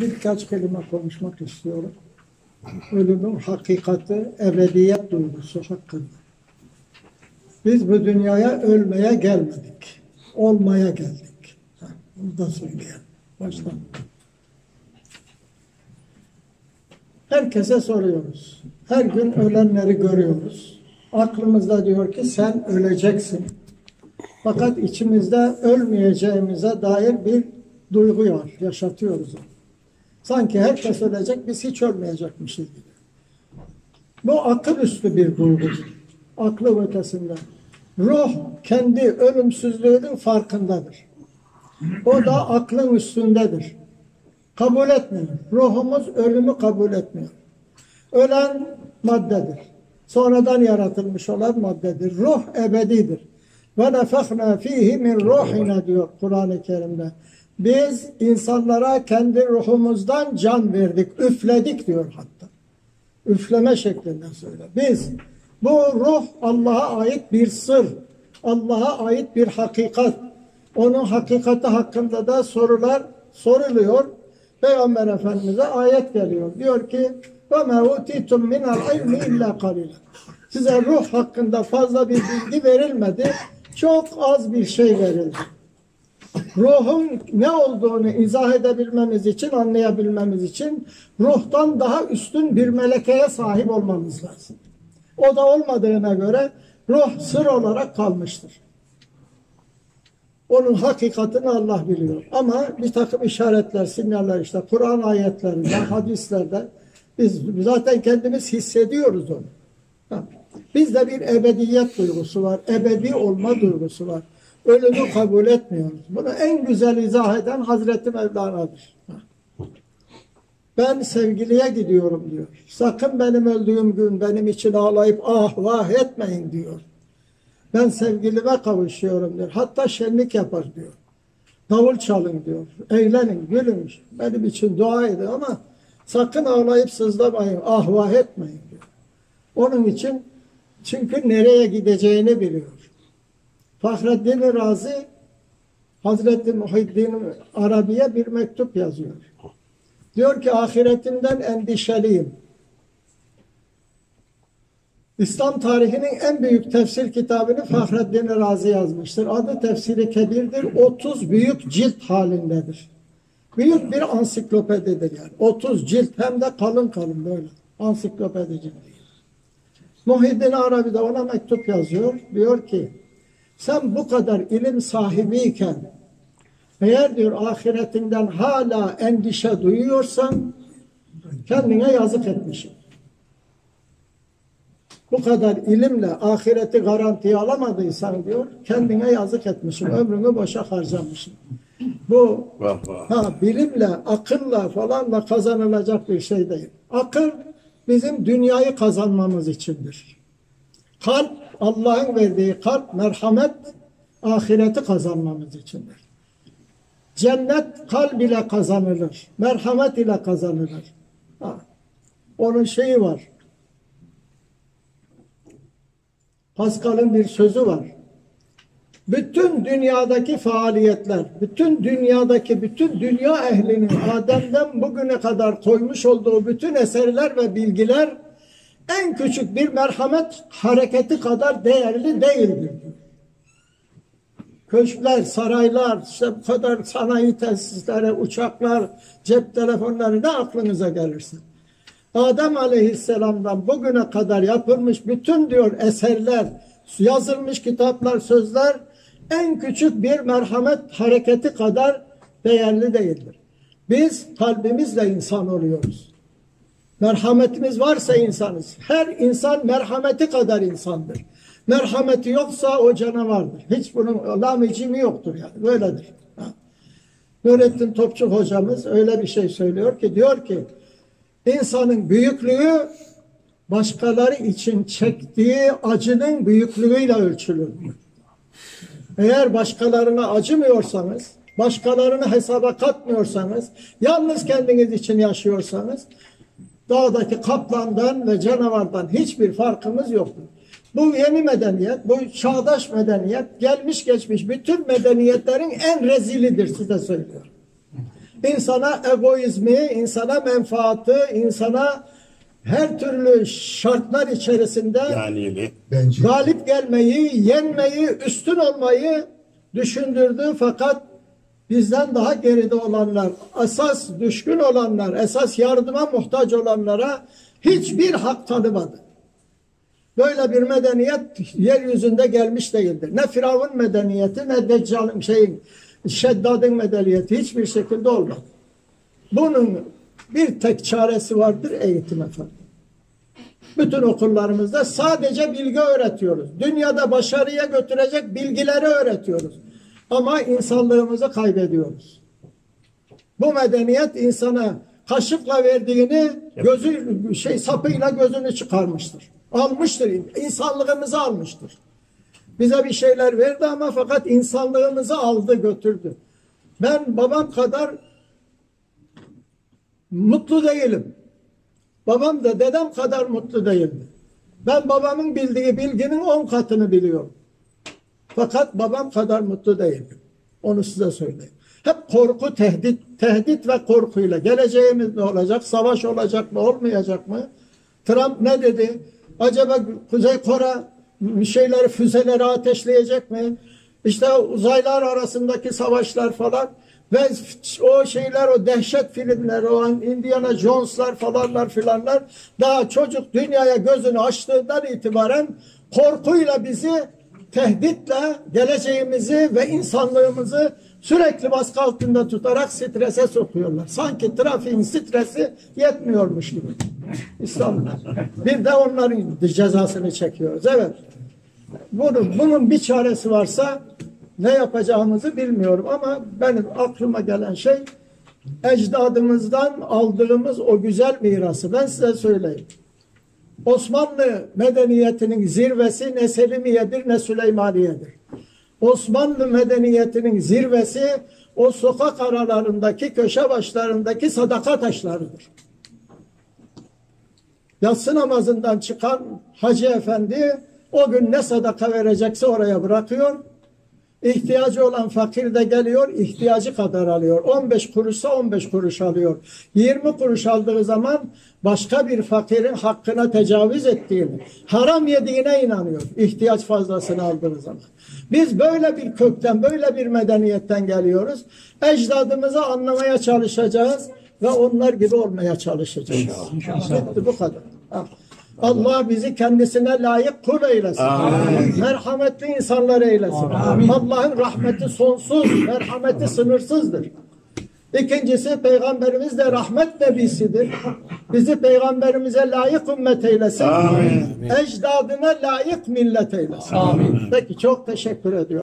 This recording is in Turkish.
birkaç kelime konuşmak istiyorum. Ölümün hakikati, ebediyet duygusu hakkında. Biz bu dünyaya ölmeye gelmedik. Olmaya geldik. Bunu da söyleyelim. Baştan. Herkese soruyoruz. Her gün ölenleri görüyoruz. Aklımızda diyor ki sen öleceksin. Fakat içimizde ölmeyeceğimize dair bir duygu var. Yaşatıyoruz onu. Sanki herkes ölecek, biz hiç ölmeyecekmişiz gibi. Bu akıl üstü bir duygudur. Aklı ötesinde. Ruh kendi ölümsüzlüğünün farkındadır. O da aklın üstündedir. Kabul etmiyor. Ruhumuz ölümü kabul etmiyor. Ölen maddedir. Sonradan yaratılmış olan maddedir. Ruh ebedidir. Ve nefehna fihi min ruhina diyor Kur'an-ı Kerim'de. Biz insanlara kendi ruhumuzdan can verdik, üfledik diyor hatta. Üfleme şeklinde söyle. Biz bu ruh Allah'a ait bir sır, Allah'a ait bir hakikat. Onun hakikati hakkında da sorular soruluyor. Peygamber Efendimiz'e ayet geliyor. Diyor ki وَمَا اُتِيتُمْ مِنَ الْعِلْمِ اِلَّا قَلِيلًا Size ruh hakkında fazla bir bilgi verilmedi. Çok az bir şey verildi. Ruhun ne olduğunu izah edebilmemiz için, anlayabilmemiz için ruhtan daha üstün bir melekeye sahip olmamız lazım. O da olmadığına göre ruh sır olarak kalmıştır. Onun hakikatini Allah biliyor. Ama bir takım işaretler, sinyaller işte Kur'an ayetlerinde, hadislerde biz zaten kendimiz hissediyoruz onu. Bizde bir ebediyet duygusu var, ebedi olma duygusu var. Ölümü kabul etmiyoruz. Bunu en güzel izah eden Hazreti Mevlana'dır. Ben sevgiliye gidiyorum diyor. Sakın benim öldüğüm gün benim için ağlayıp ah vah etmeyin diyor. Ben sevgilime kavuşuyorum diyor. Hatta şenlik yapar diyor. Davul çalın diyor. Eğlenin, gülün. Benim için dua edin ama sakın ağlayıp sızlamayın, ah vah etmeyin diyor. Onun için çünkü nereye gideceğini biliyor. Fahreddin Razi Hazreti Muhiddin Arabi'ye bir mektup yazıyor. Diyor ki ahiretinden endişeliyim. İslam tarihinin en büyük tefsir kitabını Fahreddin Razi yazmıştır. Adı Tefsiri Kebir'dir. 30 büyük cilt halindedir. Büyük bir ansiklopedidir yani. 30 cilt hem de kalın kalın böyle. Ansiklopedi cildi. Muhiddin Arabi de ona mektup yazıyor. Diyor ki sen bu kadar ilim sahibiyken eğer diyor ahiretinden hala endişe duyuyorsan kendine yazık etmişsin. Bu kadar ilimle ahireti garantiye alamadıysan diyor kendine yazık etmişsin. Ömrünü boşa harcamışsın. Bu ha, bilimle, akılla falanla kazanılacak bir şey değil. Akıl bizim dünyayı kazanmamız içindir. Kalp, Allah'ın verdiği kalp, merhamet, ahireti kazanmamız içindir. Cennet kalb ile kazanılır. Merhamet ile kazanılır. Ha. Onun şeyi var. Pascal'ın bir sözü var. Bütün dünyadaki faaliyetler, bütün dünyadaki bütün dünya ehlinin Adem'den bugüne kadar koymuş olduğu bütün eserler ve bilgiler en küçük bir merhamet hareketi kadar değerli değildir. Köşkler, saraylar, işte bu kadar sanayi tesisleri, uçaklar, cep telefonları ne aklınıza gelirse. Adem Aleyhisselam'dan bugüne kadar yapılmış bütün diyor eserler, yazılmış kitaplar, sözler en küçük bir merhamet hareketi kadar değerli değildir. Biz kalbimizle insan oluyoruz. Merhametimiz varsa insanız. Her insan merhameti kadar insandır. Merhameti yoksa o canavardır. Hiç bunun lamicimi yoktur yani. Böyledir. Ha. Nurettin Topçu hocamız öyle bir şey söylüyor ki diyor ki insanın büyüklüğü başkaları için çektiği acının büyüklüğüyle ölçülür. Eğer başkalarına acımıyorsanız, başkalarını hesaba katmıyorsanız, yalnız kendiniz için yaşıyorsanız, dağdaki kaplandan ve canavardan hiçbir farkımız yoktur. Bu yeni medeniyet, bu çağdaş medeniyet gelmiş geçmiş bütün medeniyetlerin en rezilidir size söylüyorum. insana egoizmi, insana menfaati, insana her türlü şartlar içerisinde Yani Bence. galip gelmeyi, yenmeyi, üstün olmayı düşündürdü fakat bizden daha geride olanlar, esas düşkün olanlar, esas yardıma muhtaç olanlara hiçbir hak tanımadı. Böyle bir medeniyet yeryüzünde gelmiş değildir. Ne Firavun medeniyeti ne Deccal'ın şeyin Şeddad'ın medeniyeti hiçbir şekilde olmadı. Bunun bir tek çaresi vardır eğitim efendim. Bütün okullarımızda sadece bilgi öğretiyoruz. Dünyada başarıya götürecek bilgileri öğretiyoruz. Ama insanlığımızı kaybediyoruz. Bu medeniyet insana kaşıkla verdiğini gözü şey sapıyla gözünü çıkarmıştır. Almıştır. insanlığımızı almıştır. Bize bir şeyler verdi ama fakat insanlığımızı aldı götürdü. Ben babam kadar mutlu değilim. Babam da dedem kadar mutlu değildi. Ben babamın bildiği bilginin on katını biliyorum. Fakat babam kadar mutlu değildim. Onu size söyleyeyim. Hep korku, tehdit, tehdit ve korkuyla. Geleceğimiz ne olacak? Savaş olacak mı, olmayacak mı? Trump ne dedi? Acaba Kuzey Kore şeyleri, füzeleri ateşleyecek mi? İşte uzaylar arasındaki savaşlar falan ve o şeyler, o dehşet filmler, o Indiana Jones'lar falanlar filanlar daha çocuk dünyaya gözünü açtığından itibaren korkuyla bizi tehditle geleceğimizi ve insanlığımızı sürekli baskı altında tutarak strese sokuyorlar. Sanki trafiğin stresi yetmiyormuş gibi. İstanbul. Bir de onların cezasını çekiyoruz. Evet. Bunun, bunun bir çaresi varsa ne yapacağımızı bilmiyorum ama benim aklıma gelen şey ecdadımızdan aldığımız o güzel mirası. Ben size söyleyeyim. Osmanlı medeniyetinin zirvesi ne Selimiye'dir ne Süleymaniye'dir. Osmanlı medeniyetinin zirvesi o sokak aralarındaki köşe başlarındaki sadaka taşlarıdır. Yatsı namazından çıkan Hacı Efendi o gün ne sadaka verecekse oraya bırakıyor. İhtiyacı olan fakir de geliyor, ihtiyacı kadar alıyor. 15 kuruşsa 15 kuruş alıyor. 20 kuruş aldığı zaman başka bir fakirin hakkına tecavüz ettiğini, haram yediğine inanıyor. ihtiyaç fazlasını aldığı zaman. Biz böyle bir kökten, böyle bir medeniyetten geliyoruz. Ecdadımızı anlamaya çalışacağız ve onlar gibi olmaya çalışacağız. Bitti bu kadar. Allah bizi kendisine layık kul eylesin. Merhametli insanlar eylesin. Allah'ın rahmeti sonsuz, merhameti sınırsızdır. İkincisi peygamberimiz de rahmet nebisidir. Bizi peygamberimize layık ümmet eylesin. Ecdadına layık millet eylesin. Peki çok teşekkür ediyorum.